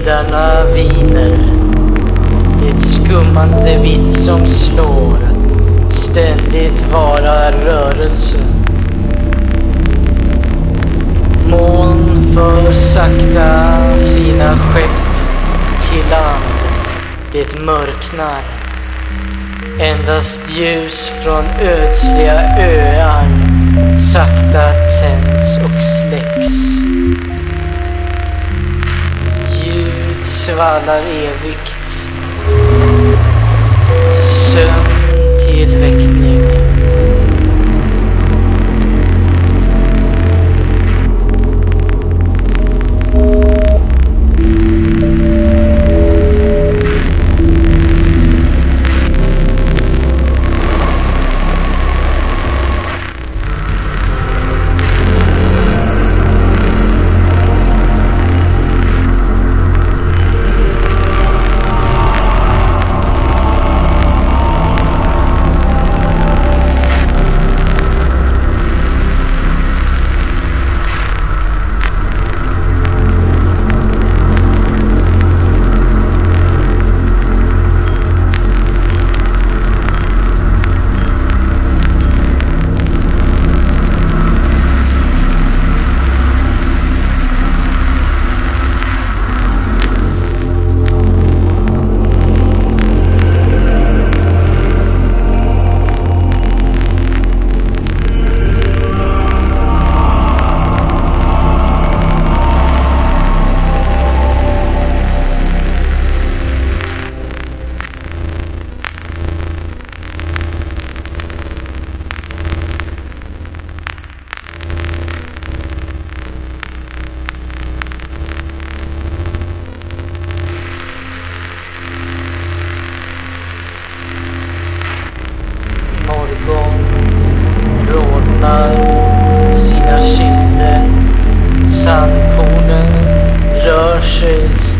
vilda viner, det skummande vitt som slår, ständigt vara rörelse. Moln för sakta sina skepp till land. Det mörknar. Endast ljus från ödsliga öar sakta tänds och släcks. Ljud svallar evigt.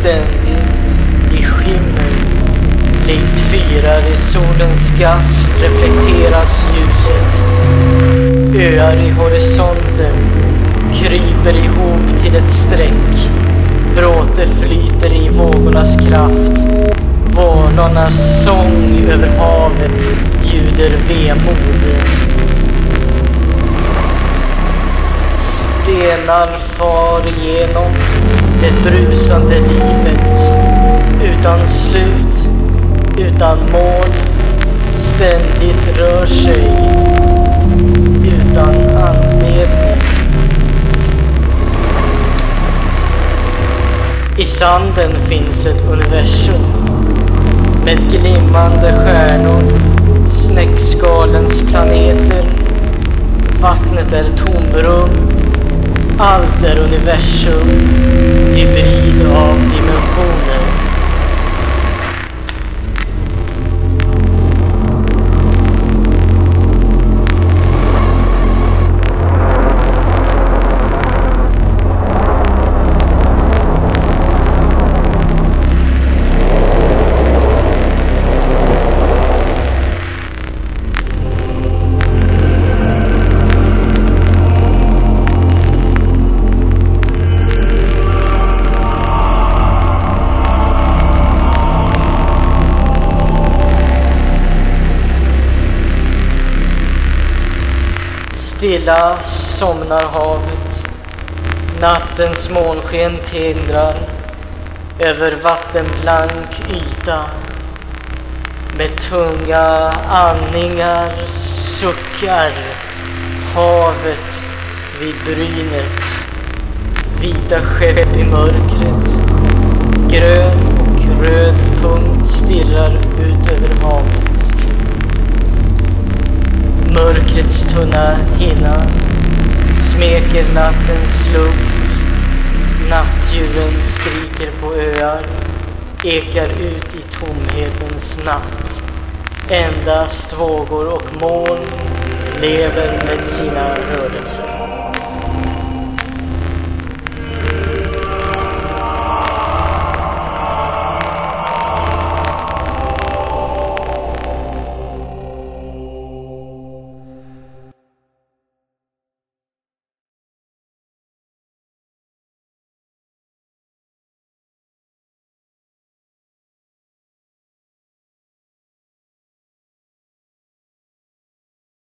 Ständigt i skimmer. Likt fyrar i solens gas reflekteras ljuset. Öar i horisonten kryper ihop till ett streck. Bråte flyter i vågornas kraft. Vånornas sång över havet ljuder vemod. Stenar far igenom det brusande livet utan slut, utan mål, ständigt rör sig utan anledning. I sanden finns ett universum med glimmande stjärnor, snäckskalens planeter. Vattnet är tomrum. Allt är universum, hybrid av dimensioner. Stilla somnar havet. Nattens månsken tindrar över vattenblank yta. Med tunga andningar suckar havet vid brynet. Vita skepp i mörkret. Grön och röd punkt nattens luft. Nattdjuren skriker på öar, ekar ut i tomhetens natt. Endast vågor och moln lever med sina rörelser.